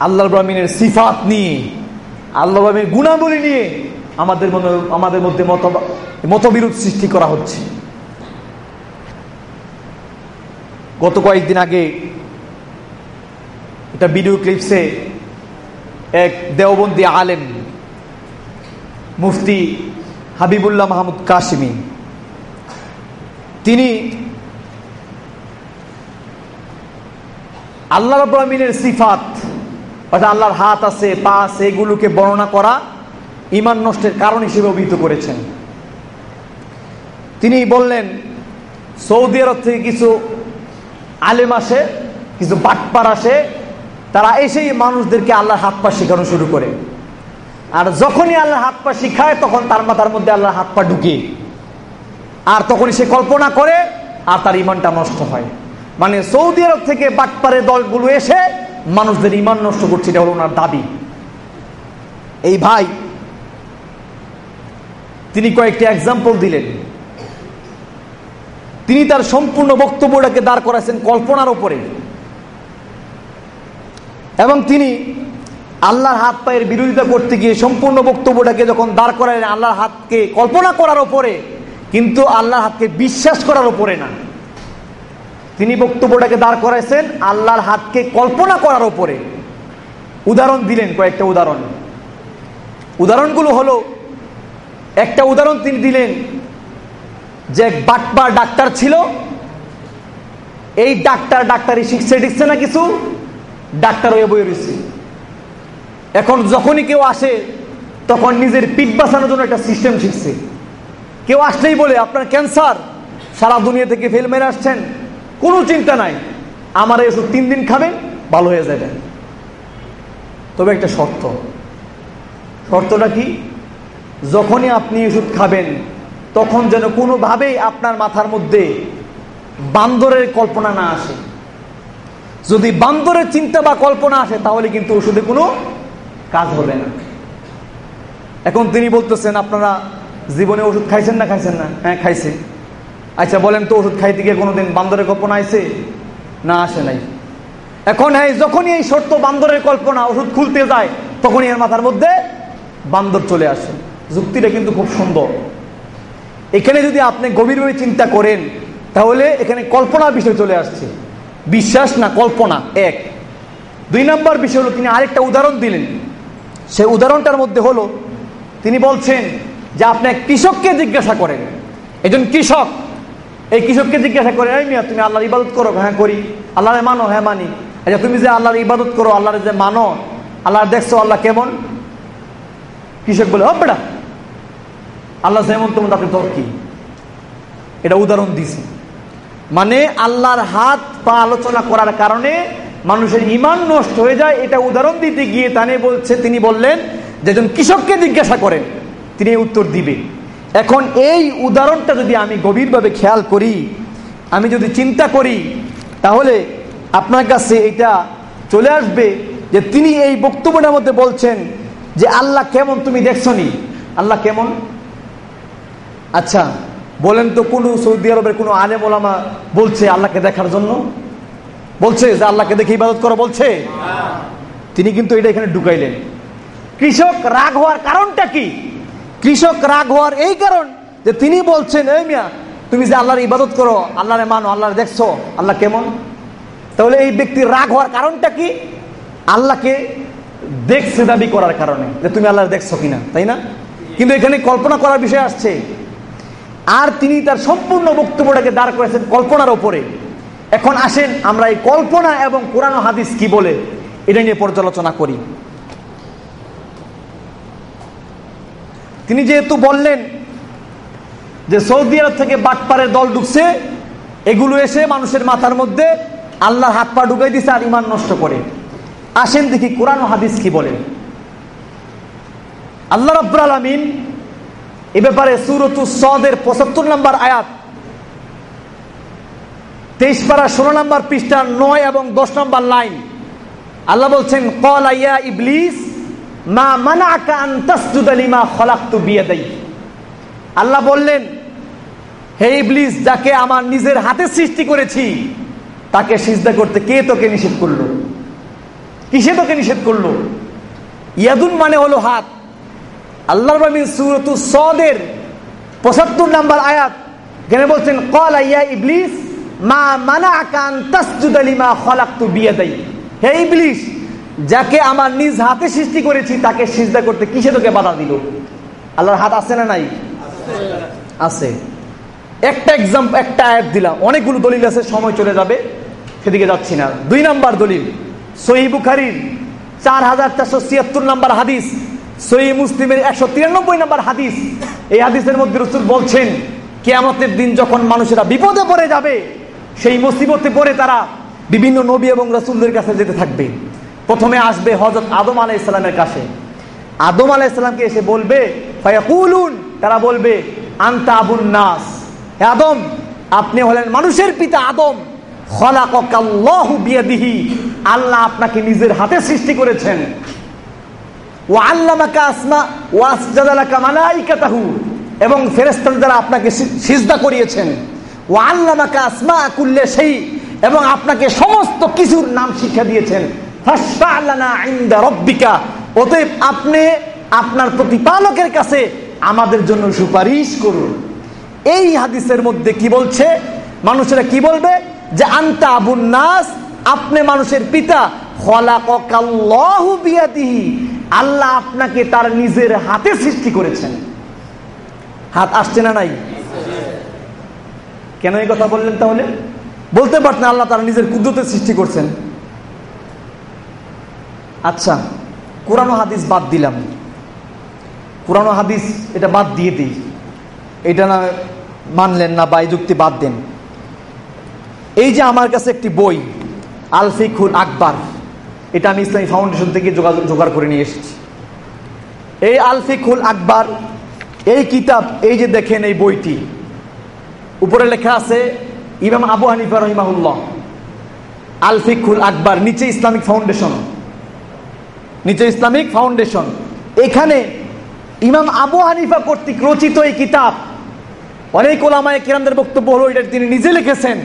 আল্লাহ ব্রাহ্মিনের সিফাত নিয়ে আল্লাহ ব্রাহ্মীর গুণাবলী নিয়ে আমাদের মনে, আমাদের মধ্যে মত, মতবিরোধ সৃষ্টি করা হচ্ছে। গত কয়েকদিন আগে এটা ভিডিও ক্লিপসে এক দেওবন্দি আলেম, মুফতি হাবিবুল্লাহ মাহমুদ কাশিমি, তিনি আল্লাহ রবিনের সিফাত অর্থাৎ আল্লাহর হাত আছে, পা আছে, এগুলোকে বর্ণনা করা ইমান নষ্টের কারণ হিসেবে অভিহিত করেছেন। তিনি বললেন, সৌদি আরব থেকে কিছু আলেম আসে, কিছু বাটপার আসে, তারা এসেই মানুষদেরকে আল্লাহর হাত পা শেখানো শুরু করে। আর যখনই আল্লাহর হাত পা শিখায়, তখন তার মাথার মধ্যে আল্লাহর হাত পা ঢুকে। আর তখনই সে কল্পনা করে, আর তার ইমানটা নষ্ট হয়। মানে সৌদি আরব থেকে বাটপারে দলগুলো এসে মানুষদের ইমান নষ্ট করছে, এটা হলো ওনার দাবি। এই ভাই, তিনি কয়েকটি এক্সাম্পল দিলেন। তিনি তার সম্পূর্ণ বক্তব্যটাকে দাঁড় করাছেন কল্পনার উপরে। এবং তিনি আল্লাহর হাত পায়ের বিরোধিতা করতে গিয়ে সম্পূর্ণ বক্তব্যটাকে যখন দাঁড় করালেন, আল্লাহর হাতকে কল্পনা করার ওপরে কিন্তু আল্লাহর হাতকে বিশ্বাস করার ওপরে না। তিনি বক্তব্যটাকে দাঁড় করাইছেন আল্লাহর হাতকে কল্পনা করার ওপরে উদাহরণ দিলেন কয়েকটা উদাহরণ। উদাহরণগুলো হলো, একটা উদাহরণ তিনি দিলেন যে এক বাটবার ডাক্তার ছিল। এই ডাক্তার, ডাক্তারি শিখছে টিখছে না কিছু? ডাক্তার হয়ে বই রয়েছে। এখন যখনই কেউ আসে, তখন নিজের পিঠ বাঁচানোর জন্য একটা সিস্টেম শিখছে। কেউ আসলেই বলে, আপনার ক্যান্সার সারা দুনিয়া থেকে ফেল মেরে আসছেন। কোনো চিন্তা নাই। আমার এই ওষুধ তিন দিন খাবেন ভালো হয়ে যাবে। তবে একটা শর্ত। শর্তটা কি? যখনই আপনি ওষুধ খাবেন, তখন যেন কোনোভাবেই আপনার মাথার মধ্যে বান্দরের কল্পনা না আসে। যদি বান্দরের চিন্তা বা কল্পনা আসে, তাহলে কিন্তু ওষুধে কোনো কাজ হবে না। এখন তিনি বলতেছেন, আপনারা জীবনে ওষুধ খাইছেন না খাইছেন না? হ্যাঁ খাইছে। আচ্ছা বলেন তো ওষুধ খাইতে গিয়ে কোনোদিন বান্দরের কল্পনা আইছে না, আসে নাই। এখন এই যখনই এই সত্য বান্দরের কল্পনা ওষুধ খুলতে যায়, তখনই এর মাথার মধ্যে বান্দর চলে আসে। যুক্তিটা কিন্তু খুব সুন্দর। এখানে যদি আপনি গভীরভাবে চিন্তা করেন, তাহলে এখানে কল্পনা বিষয় চলে আসছে। বিশ্বাস না কল্পনা, এক। দুই নম্বর বিষয় হলো তিনি আরেকটা উদাহরণ দিলেন। সেই উদাহরণটার মধ্যে হলো, তিনি বলছেন যে আপনি এক কৃষককে জিজ্ঞাসা করেন। একজন কৃষক এই কৃষককে জিজ্ঞাসা করে মিয়া, তুমি আল্লাহর ইবাদত করো? হ্যাঁ করি। আল্লাহরে মানো হ্যাঁ মানি। আচ্ছা তুমি যে আল্লাহর ইবাদত করো, আল্লাহর যে মানো, আল্লাহর দেখছ আল্লাহ কেমন? কৃষক বলে, ও বেটা, আল্লাহ যেমন তেমন তাতে তোর কি? এটা উদাহরণ দিছি। মানে আল্লাহর হাত পা আলোচনা করার কারণে মানুষের ইমান নষ্ট হয়ে যায়, এটা উদাহরণ দিতে গিয়ে তানে বলছে, তিনি বললেন যে, একজন কৃষককে জিজ্ঞাসা করেন, তিনি উত্তর দিবে। এখন এই উদাহরণটা যদি আমি গভীরভাবে খেয়াল করি আমি যদি চিন্তা করি তাহলে আপনার কাছে এটা চলে আসবে যে তিনি এই বক্তব্যটার মধ্যে বলছেন যে আল্লাহ কেমন তুমি দেখছ নি আল্লাহ কেমন? আচ্ছা বলেন তো কোন সৌদি আরবের কোনো আলেম ওলামা বলছে আল্লাহকে দেখার জন্য? বলছে যে আল্লাহকে দেখে ইবাদত করো বলছে? তিনি কিন্তু এটা এখানে ঢুকাইলেন। কৃষক রাগ হওয়ার কারণটা কি? কৃষক রাগ হওয়ার এই কারণ যে তিনি বলছেন, এই মিয়া, তুমি যে আল্লাহর ইবাদত করো, আল্লাহরে মানো, আল্লাহর দেখছ, আল্লাহ কেমন? তাহলে এই ব্যক্তির রাগ হওয়ার কারণটা কি? আল্লাহকে দেখছে দাবি করার কারণে যে তুমি আল্লাহর দেখছ কিনা, তাই না? কিন্তু এখানে কল্পনা করার বিষয় আসছে। আর তিনি তার সম্পূর্ণ বক্তব্যটাকে দাঁড় করেছেন কল্পনার ওপরে। এখন আসেন, আমরা এই কল্পনা এবং কোরআন হাদিস কি বলে, এটা নিয়ে পর্যালোচনা করি। তিনি যেহেতু বললেন যে সৌদি আরব থেকে বাটপাড়ের দল ঢুকছে, এগুলো এসে মানুষের মাথার মধ্যে আল্লাহর হাত পা ঢুকাই দিছে আর ইমান নষ্ট করে। আসেন দেখি কোরআন হাদিস কি বলেন আল্লাহ রব্বুল আলমিন এ ব্যাপারে সুরতু সদের পঁচাত্তর নম্বর আয়াত, তেইশ পারা ষোলো নম্বর পৃষ্ঠা নয় এবং দশ নম্বর লাইন। আল্লাহ বলছেন, কল আইয়া ইবলিস মা মানা খলাক্তু বিয়ে আল্লাহ বললেন, হে ইবলিস, যাকে আমার নিজের হাতে সৃষ্টি করেছি, তাকে সিজদা করতে কে তোকে নিষেধ করল? কিসে তোকে নিষেধ করল? ইয়াদুন মানে হলো হাত। আল্লাহ রবিন সুরতু সদের পঁচাত্তর নাম্বার আয়াত এখানে বলছেন কল আইয়া ইবলিস, মা মানা কান তাসজুদ লিমা বিয়ে বিয়াদাই হে ইবলিস যাকে আমার নিজ হাতে সৃষ্টি করেছি, তাকে সিজদা করতে কিসে তোকে বাধা দিল? আল্লাহর হাত আছে না নাই? আছে। একটা এক্সাম একটা অ্যাপ দিলাম। অনেকগুলো দলিল আছে, সময় চলে যাবে, সেদিকে যাচ্ছি না। দুই নাম্বার দলিল, সহি বুখারির চার হাজার চারশো ছিয়াত্তর নাম্বার হাদিস, সহি মুসলিমের একশো তিরানব্বই নাম্বার হাদিস। এই হাদিসের মধ্যে রসুল বলছেন, কেয়ামতের দিন যখন মানুষেরা বিপদে পড়ে যাবে, সেই মুসিবতে পড়ে তারা বিভিন্ন নবী এবং রসুলদের কাছে যেতে থাকবে। প্রথমে আসবে হজরত আদম আলাহ ইসলামের কাছে। আদম আলাহ ইসলামকে এসে বলবে, ফায়াকুলুন তারা বলবে, আন্তা আবুন নাস। হে আদম, আপনি হলেন মানুষের পিতা আদম। খলাকাল্লাহু বিয়াদিহি, আল্লাহ আপনাকে নিজের হাতে সৃষ্টি করেছেন। ও আল্লামাকা আসমা ওয়াসজাদালাকা মালাইকাতাহু, এবং ফেরেশতার দ্বারা আপনাকে সিজদা করিয়েছেন। ও আল্লামাকা আসমা কুল্লে সেই এবং আপনাকে সমস্ত কিছুর নাম শিক্ষা দিয়েছেন। অতএব আপনি আপনার প্রতিপালকের কাছে আমাদের জন্য সুপারিশ করুন। এই হাদিসের মধ্যে কি বলছে? মানুষেরা কি বলবে? যে আন্তা আবুন নাস, আপনি মানুষের পিতা। আল্লাহ আপনাকে তার নিজের হাতে সৃষ্টি করেছেন। হাত আসছে না নাই? কেন এই কথা বললেন তাহলে? বলতে পারতেন আল্লাহ তার নিজের কুদ্রতে সৃষ্টি করছেন। আচ্ছা কোরআন হাদিস বাদ দিলাম। কোরআন হাদিস এটা বাদ দিয়ে দিই। এটা না মানলেন না বা যুক্তি বাদ দেন। এই যে আমার কাছে একটি বই আলফিকুল আকবর, এটা আমি ইসলামী ফাউন্ডেশন থেকে যোগাযোগ জোগাড় করে নিয়ে এসেছি। এই আলফিকুল আকবর, এই কিতাব, এই যে দেখেন এই বইটি, উপরে লেখা আছে, ইমাম আবু হানিফা রহিমাহুল্লাহ আলফিকুল আকবর, নিচে ইসলামিক ফাউন্ডেশন। নিচে ইসলামিক ফাউন্ডেশন। এখানে ইমাম আবু হানিফা কর্তৃক রচিত এই কিতাব, অনেক ওলামায় কিরামদের বক্তব্য হলো এটা তিনি নিজে লিখেছেন,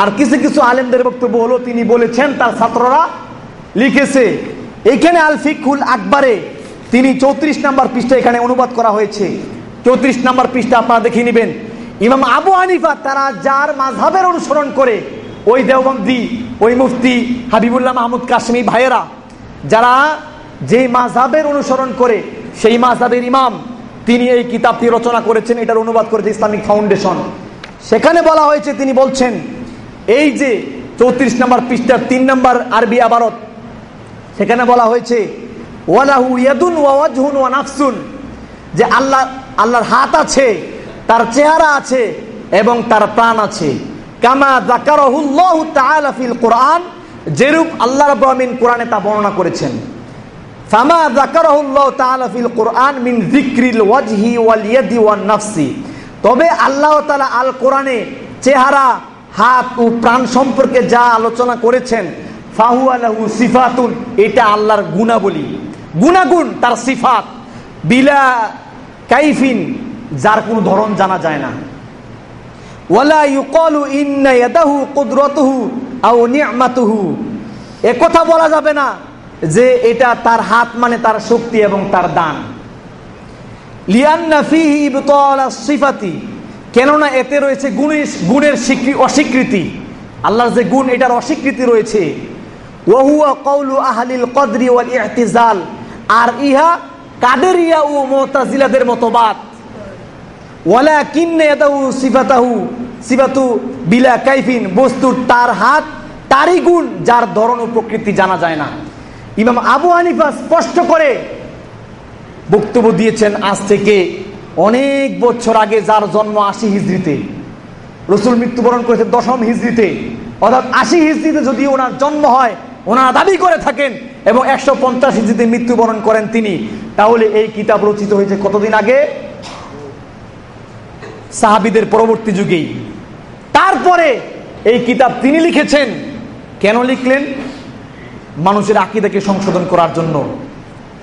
আর কিছু কিছু আলেমদের বক্তব্য হলো তিনি বলেছেন, তার ছাত্ররা লিখেছে, এখানে আলফিকুল আকবরে তিনি চৌত্রিশ নাম্বার পৃষ্ঠা এখানে অনুবাদ করা হয়েছে। চৌত্রিশ নাম্বার পৃষ্ঠা আপনারা দেখে নেবেন। ইমাম আবু হানিফা তারা যার মাঝহাবের অনুসরণ করে, ওই দেওবন্দি, ওই মুফতি হাবিবুল্লাহ মাহমুদ কাশ্মী ভাইয়েরা যারা যেই মাঝহাবের অনুসরণ করে, সেই মাঝহাবের ইমাম, তিনি এই কিতাবটি রচনা করেছেন, এটার অনুবাদ করেছে ইসলামিক ফাউন্ডেশন। সেখানে বলা হয়েছে, তিনি বলছেন, এই যে চৌত্রিশ নম্বর পৃষ্ঠার তিন নম্বর আরবি আবারত, সেখানে বলা হয়েছে, ওয়ালাহু ইয়াদুন ওয়াজহুন ওয়া নাফসুন যে আল্লাহ, আল্লাহর হাত আছে, তার চেহারা আছে এবং তার প্রাণ আছে। কামা যাকারাহুল্লাহু তাআলা ফিল কোরআন যেরূপ আল্লাহ রাব্বুল আমিন কোরআনে তা বর্ণনা করেছেন, ফামা যাকারাহুল্লাহু তাআলা ফিল কোরআন মিন যিকরিল ওয়াজহি ওয়াল ইয়াদি ওয়ান নাফসি। তবে আল্লাহ তাআলা আল কোরআনে চেহারা, হাত ও প্রাণ সম্পর্কে যা আলোচনা করেছেন ফাহু আলাহু সিফাতুন, এটা আল্লাহর গুণাবলী। গুণাগুণ তার সিফাত। বিলা কাইফিন, যার কোনো ধরন জানা যায় না। ওয়ালা ইউকালু ইন্না ইয়াদাহু কুদরাতুহু আও নি'মাতুহু এ কথা বলা যাবে না যে এটা তার হাত মানে তার শক্তি এবং তার দান। সিফাতি। কেননা এতে রয়েছে গুণের গুণের অস্বীকৃতি। আল্লাহর যে গুণ, এটার অস্বীকৃতি রয়েছে। ওহুয়া কৌলু আহলিল কদরি ওয়াল ইহতিজাল। আর ইহা কাদেরিয়া ও মতবাদ। ওয়ালা কিন্নে সিফাতাহু। সিফাতু বিলা কাইফিন, বস্তুর তার হাত, তারই গুণ যার ধরন ও প্রকৃতি জানা যায় না। ইমাম আবু হানিফা স্পষ্ট করে বক্তব্য দিয়েছেন, আজ থেকে অনেক বছর আগে যার জন্ম আশি হিজড়িতে। রসুল মৃত্যুবরণ করেছে দশম হিজড়িতে। অর্থাৎ আশি হিজড়িতে যদি ওনার জন্ম হয়, ওনারা দাবি করে থাকেন এবং একশো পঞ্চাশ হিজড়িতে মৃত্যুবরণ করেন তিনি। তাহলে এই কিতাব রচিত হয়েছে কতদিন আগে? সাহাবিদের পরবর্তী যুগেই। তারপরে এই কিতাব তিনি লিখেছেন। কেন লিখলেন? মানুষের আকিদাকে সংশোধন করার জন্য।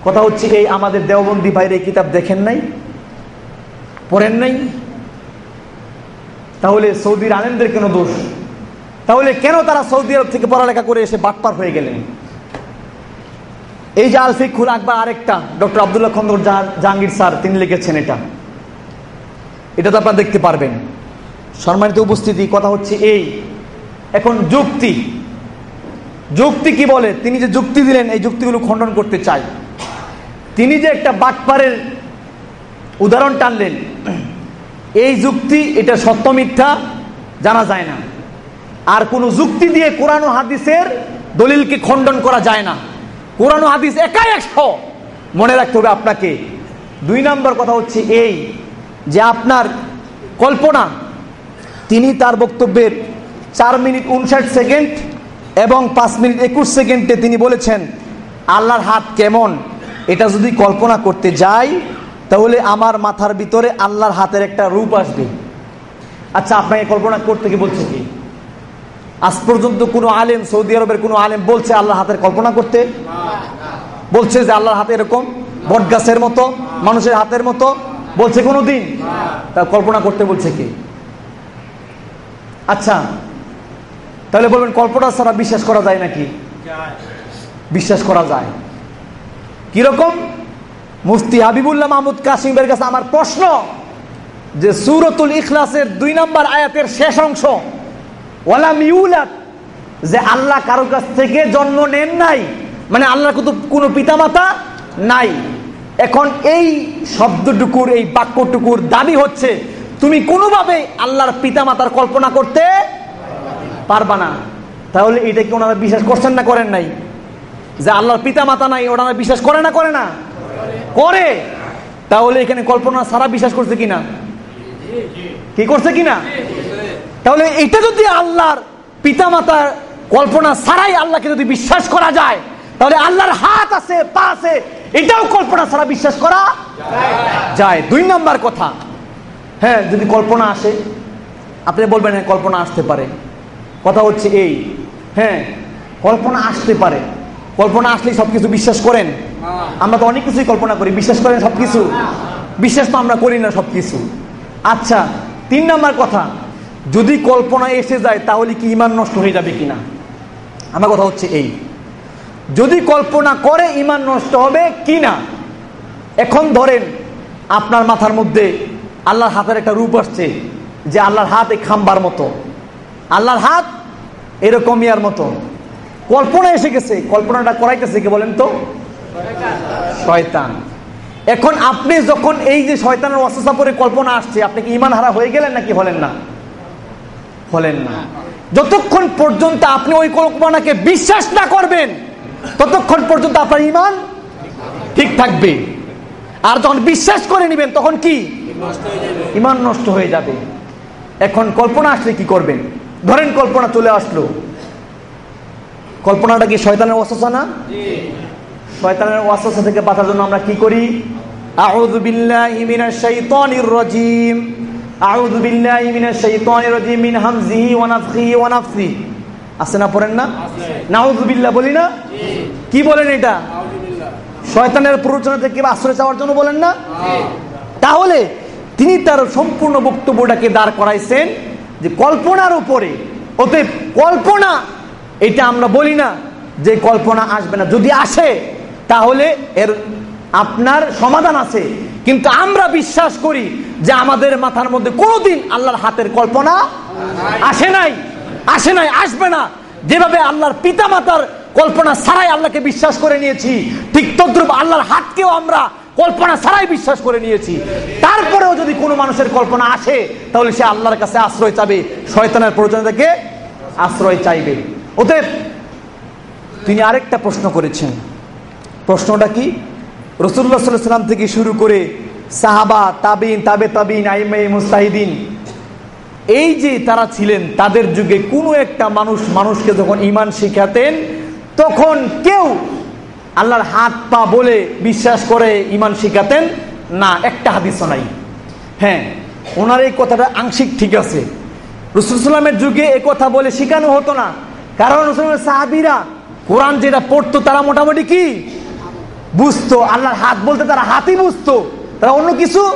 কথা হচ্ছে এই আমাদের দেওবন্দি ভাইয়ের এই কিতাব দেখেন নাই? পড়েন নাই? তাহলে সৌদির আলেমদের কেন দোষ? তাহলে কেন তারা সৌদি আরব থেকে পড়ালেখা করে এসে বাটপার হয়ে গেলেন? এই যে আলফিকুল আকবর আরেকটা, ডক্টর আবদুল্লাহ খন্দর জাহাঙ্গীর স্যার, তিনি লিখেছেন এটা। এটা তো আপনারা দেখতে পারবেন। সম্মানিত উপস্থিতি, কথা হচ্ছে এই। এখন যুক্তি। যুক্তি কি বলে? তিনি যে যুক্তি দিলেন, এই যুক্তিগুলো খণ্ডন করতে চাই। তিনি যে একটা বাটপারের উদাহরণ টানলেন, এই যুক্তি, এটা সত্য মিথ্যা, জানা যায় না। আর কোনো যুক্তি দিয়ে কোরআন হাদিসের দলিলকে খণ্ডন করা যায় না। কোরআন হাদিস একাই একশো। মনে রাখতে হবে আপনাকে। দুই নম্বর কথা হচ্ছে এই। যে আপনার কল্পনা, তিনি তার বক্তব্যের চার মিনিট উনষাট সেকেন্ড এবং পাঁচ মিনিট একুশ সেকেন্ডে তিনি বলেছেন, আল্লাহর হাত কেমন? এটা যদি কল্পনা করতে যাই, তাহলে আমার মাথার ভিতরে আল্লাহর হাতের একটা রূপ আসবে। আচ্ছা আপনাকে কল্পনা করতে কি বলছে কি? আজ পর্যন্ত কোনো আলেম, সৌদি আরবের কোনো আলেম বলছে আল্লাহ হাতের কল্পনা করতে? বলছে যে আল্লাহর হাতে এরকম, বটগাছের মতো, মানুষের হাতের মতো বলছে কোনো দিন তা কল্পনা করতে বলছে কি? আচ্ছা তাহলে বলবেন কল্পনা ছাড়া বিশ্বাস করা যায় নাকি? বিশ্বাস করা যায়। কীরকম? মুফতি হাবিবুল্লাহ মাহমুদ কাসিমের কাছে আমার প্রশ্ন যে সুরতুল ইখলাসের দুই নম্বর আয়াতের শেষ অংশ, ওয়ালাম ইউলাদ, যে আল্লাহ কারও কাছ থেকে জন্ম নেন নাই মানে আল্লাহর কিন্তু কোনো পিতামাতা নাই। এখন এই শব্দটুকুর, এই বাক্যটুকুর দাবি হচ্ছে, তুমি কোনোভাবে আল্লাহর পিতামাতার কল্পনা করতে পারবা না। তাহলে এটা কি ওনারা বিশ্বাস করছেন না করেন নাই? যে আল্লাহর পিতামাতা নাই, ওনারা বিশ্বাস করে না করে না? করে। তাহলে এখানে কল্পনা সারা বিশ্বাস করছে কিনা? কি করছে কিনা? তাহলে এটা যদি আল্লাহর পিতামাতার কল্পনা ছাড়াই আল্লাহকে যদি বিশ্বাস করা যায়, তাহলে আল্লাহর হাত আছে, পা আছে এটাও কল্পনা ছাড়া বিশ্বাস করা যায়। দুই নম্বর কথা। হ্যাঁ যদি কল্পনা আসে, আপনি বলবেন হ্যাঁ কল্পনা আসতে পারে। কথা হচ্ছে এই। হ্যাঁ কল্পনা আসতে পারে। কল্পনা আসলেই সবকিছু বিশ্বাস করেন। আমরা তো অনেক কিছুই কল্পনা করি। বিশ্বাস করেন সবকিছু? বিশ্বাস তো আমরা করি না সবকিছু। আচ্ছা তিন নম্বর কথা। যদি কল্পনা এসে যায়, তাহলে কি ইমান নষ্ট হয়ে যাবে কিনা? আমার কথা হচ্ছে এই। যদি কল্পনা করে ইমান নষ্ট হবে, কি না? এখন ধরেন, আপনার মাথার মধ্যে আল্লাহর হাতের একটা রূপ আসছে, যে আল্লাহর হাত এই খাম্বার মতো। আল্লাহর হাত এরকম ইয়ার মতো। কল্পনা এসে গেছে, কল্পনাটা করাইতেছে কি বলেন তো? শয়তান। এখন আপনি যখন এই যে শয়তানের অসুস্থা পরে কল্পনা আসছে, আপনি কি ইমান হারা হয়ে গেলেন নাকি হলেন না? হলেন না। যতক্ষণ পর্যন্ত আপনি ওই কল্পনাকে বিশ্বাস না করবেন ততক্ষণ পর্যন্ত আপনার ইমান ঠিক থাকবে। আর যখন বিশ্বাস করে নেবেন, তখন কি? ইমান নষ্ট হয়ে যাবে। এখন কল্পনা আসলে কি করবেন? ধরেন কল্পনা চলে আসলো। কল্পনাটা কি শয়তানের অসুস্থ না? শয়তানের ওয়াসওয়াসা থেকে বাঁচার জন্য আমরা কি করি? আউযু বিল্লাহি আছে না পড়েন না? নাউযু বিল্লাহ বলি না? কি বলেন এটা? শয়তানের প্ররোচনা থেকে আশ্রয় চাওয়ার জন্য বলেন না? তাহলে তিনি তার সম্পূর্ণ বক্তব্যটাকে দাঁড় করাইছেন যে কল্পনার উপরে। অতএব কল্পনা, এটা আমরা বলি না যে কল্পনা আসবে না। যদি আসে, তাহলে এর আপনার সমাধান আছে। কিন্তু আমরা বিশ্বাস করি যে আমাদের মাথার মধ্যে কোনোদিন আল্লাহর হাতের কল্পনা আসে নাই। আসে নাই, আসবে না। যেভাবে আল্লাহর পিতা মাতার কল্পনা ছাড়াই আল্লাহকে বিশ্বাস করে নিয়েছি, ঠিক তদ্রুপ আল্লাহর হাতকেও আমরা কল্পনা ছাড়াই বিশ্বাস করে নিয়েছি। তারপরেও যদি কোনো মানুষের কল্পনা আসে, তাহলে সে আল্লাহর কাছে আশ্রয় চাবে, শয়তানের প্রয়োজন থেকে আশ্রয় চাইবে। অতএব, তিনি আরেকটা প্রশ্ন করেছেন। প্রশ্নটা কি? রসুল্লাহ সাল্লাম থেকে শুরু করে সাহাবা, তাবিন, তাবে তাবিন আইমাই মুস্তাহিদিন এই যে তারা ছিলেন, তাদের যুগে কোনো একটা মানুষ মানুষকে যখন ইমান শিখাতেন, তখন কেউ আল্লাহর হাত পা বলে বিশ্বাস করে ইমান শিখাতেন, না, একটা হাদিসও নাই। হ্যাঁ ওনার এই কথাটা আংশিক ঠিক আছে। রসুলামের যুগে এ কথা বলে শেখানো হতো না। কারণ রসুলের সাহাবিরা কোরআন যেটা পড়তো, তারা মোটামুটি কি? বুঝতো। আল্লাহর হাত বলতে তারা হাতই বুঝতো। তারা অন্য কিছু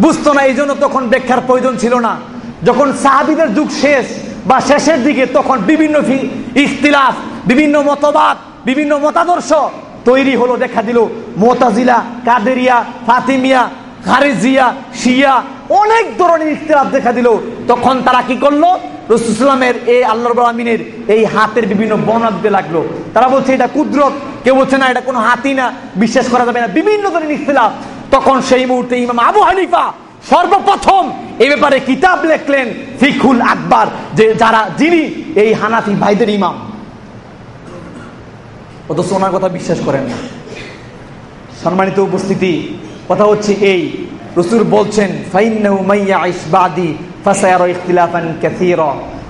বুঝতো না এই জন্য তখন ব্যাখ্যার প্রয়োজন ছিল না। যখন সাহাবিদের যুগ শেষ বা শেষের দিকে, তখন বিভিন্ন ইখতিলাফ, বিভিন্ন মতবাদ, বিভিন্ন মতাদর্শ তৈরি হলো, দেখা দিল মোতাজিলা, কাদেরিয়া, ফাতিমিয়া, খারেজিয়া, শিয়া, অনেক ধরনের ইখতিলাফ দেখা দিল। তখন তারা কি করল? রসুলামের এই আল্লাহ আমিনের এই হাতের বিভিন্ন বর্ণনা দিতে লাগল। তারা বলছে, এটা কুদরত। কেউ বলছে, না, এটা কোনো হাতি না। বিশ্বাস করা যাবে না। বিভিন্ন ধরনের ইখতিলাফ। তখন সেই মুহূর্তে ইমাম আবু হানিফা সর্বপ্রথম এই ব্যাপারে কিতাব লেখলেন ফিকুল আকবর, যে যারা, যিনি এই হানাফি ভাইদের ইমাম। অথচ ওনার কথা বিশ্বাস করেন না। সম্মানিত উপস্থিতি, কথা হচ্ছে এই রসুর বলছেন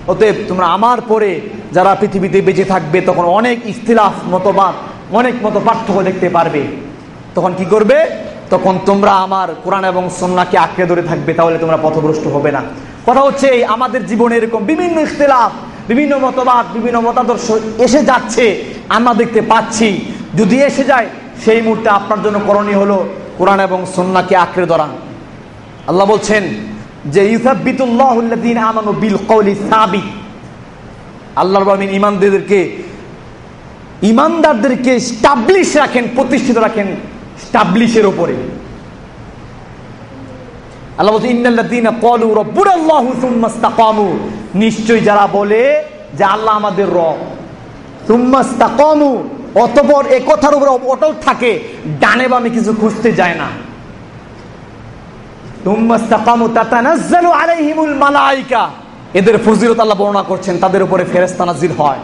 অতএব তোমরা আমার পরে যারা পৃথিবীতে বেঁচে থাকবে, তখন অনেক ইখতিলাফ, মতবাদ, অনেক মত পার্থক্য দেখতে পারবে। তখন কি করবে? তখন তোমরা আমার কোরআন এবং সন্নাকে আঁকড়ে ধরে থাকবে, তাহলে তোমরা পথভ্রষ্ট হবে না। কথা হচ্ছে আমাদের জীবনে এরকম বিভিন্ন ইখতিলাফ, বিভিন্ন মতবাদ, বিভিন্ন মতাদর্শ এসে যাচ্ছে, আমরা দেখতে পাচ্ছি। যদি এসে যায়, সেই মুহূর্তে আপনার জন্য করণীয় হলো কোরআন এবং সন্নাকে আঁকড়ে ধরা। আল্লাহ বলছেন যে ইউসাবিতুল্লাহুল্লাযীনা আমানু বিল কওলি সাবিত। আল্লাহর বামিন ইমানদারদেরকে ইমানদারদেরকে স্টাবলিশ রাখেন, প্রতিষ্ঠিত রাখেন স্টাবলিশের উপরে আল্লাহ যারা বলে যে আল্লাহ আমাদের রব। ইসতাকামু এ কথার উপর অটল থাকে, ডানে বামে কিছু খুঁজতে যায় না। এদের ফজিলত আল্লাহ বর্ণনা করছেন, তাদের উপরে ফেরেশতা নাজিল হয়।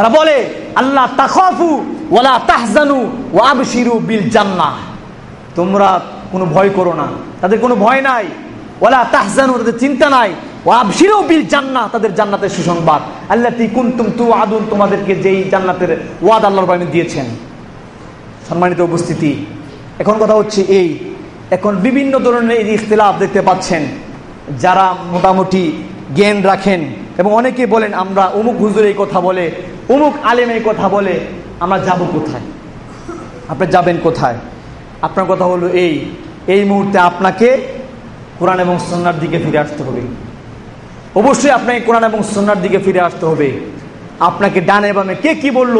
তারা বলে আল্লাহ তাখাফু ওয়ালা তাহজানু ওয়া আবশিরু বিল জান্নাহ। তোমরা কোনো ভয় করো না, তাদের কোনো ভয় নাই। ওলা তাহজানু তাদের চিন্তা নাই। ওয়া আবশিরু বিল জান্নাহ, তাদের জান্নাতের সুসংবাদ। আল্লাতি কুনতুম তুআদুন তোমাদেরকে যেই জান্নাতের ওয়াদ আল্লাহর বাণী দিয়েছেন। সম্মানিত উপস্থিতি, এখন কথা হচ্ছে এই, এখন বিভিন্ন ধরনের এই ইখতিলাফ দেখতে পাচ্ছেন। যারা মোটামুটি জ্ঞান রাখেন, এবং অনেকে বলেন, আমরা অমুক হুজুর এই কথা বলে অমুক আলেম এই কথা বলে আমরা যাব কোথায়? আপনি যাবেন কোথায়? আপনার কথা হলো এই এই মুহূর্তে আপনাকে কোরআন এবং সন্ন্যার দিকে ফিরে আসতে হবে। অবশ্যই আপনাকে কোরআন এবং সন্ন্যার দিকে ফিরে আসতে হবে। আপনাকে ডানে বামে কে কি বলল,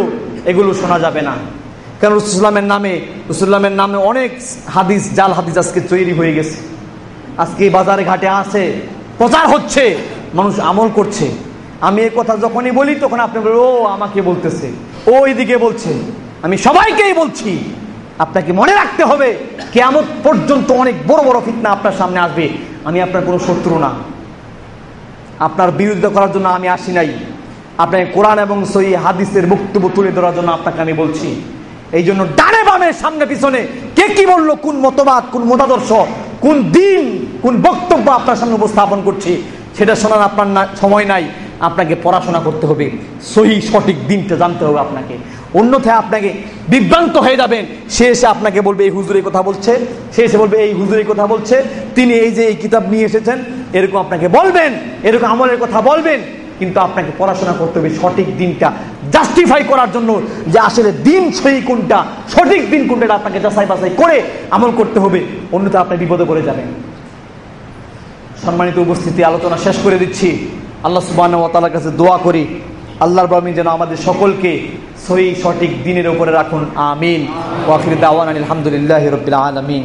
এগুলো শোনা যাবে না। কারণ রসুলামের নামে রসুল্লামের নামে অনেক হাদিস, জাল হাদিস আজকে তৈরি হয়ে গেছে। আজকে বাজারে ঘাটে আসে প্রচার হচ্ছে, মানুষ আমল করছে। আমি এই কথা যখনই বলি, তখন আপনি বলেন ও, আমাকে বলতেছে। ও এদিকে বলছে। আমি সবাইকেই বলছি, আপনাকে মনে রাখতে হবে কেমন পর্যন্ত অনেক বড় বড় ফিতনা আপনার সামনে আসবে। আমি আপনার কোনো শত্রু না। আপনার বিরোধিতা করার জন্য আমি আসি নাই। আপনাকে কোরআন এবং সই হাদিসের বক্তব্য তুলে ধরার জন্য আপনাকে আমি বলছি। এই জন্য ডানে বামে, সামনে পিছনে, কে কি বলল, কোন মতবাদ, কোন মতাদর্শ, কোন দিন, কোন বক্তব্য আপনার সামনে উপস্থাপন করছি, সেটা শোনার আপনার সময় নাই। আপনাকে পড়াশোনা করতে হবে। সহি, সঠিক দিনটা জানতে হবে আপনাকে। অন্যথায় আপনাকে বিভ্রান্ত হয়ে যাবেন। সে এসে আপনাকে বলবে, এই হুজুরের কথা বলছে। সে এসে বলবে, এই হুজুরের কথা বলছে। তিনি এই যে এই কিতাব নিয়ে এসেছেন, এরকম আপনাকে বলবেন, এরকম আমলের কথা বলবেন। কিন্তু আপনাকে পড়াশোনা করতে হবে সঠিক দিনটা জাস্টিফাই করার জন্য যে আসলে দিন সেই কোনটা, সঠিক দিন কোনটা আপনাকে যাচাই বাছাই করে আমল করতে হবে। অন্যথায় আপনি বিপদে পড়ে যাবেন। সম্মানিত উপস্থিতি, আলোচনা শেষ করে দিচ্ছি। আল্লাহ সুবাহ তালার কাছে দোয়া করি, আল্লাহর ব্রাহ্মী যেন আমাদের সকলকে সহি সঠিক দিনের উপরে রাখুন, আমিন। ওয়াকির দাওয়ান আলহামদুলিল্লাহ রবিল আলমিন।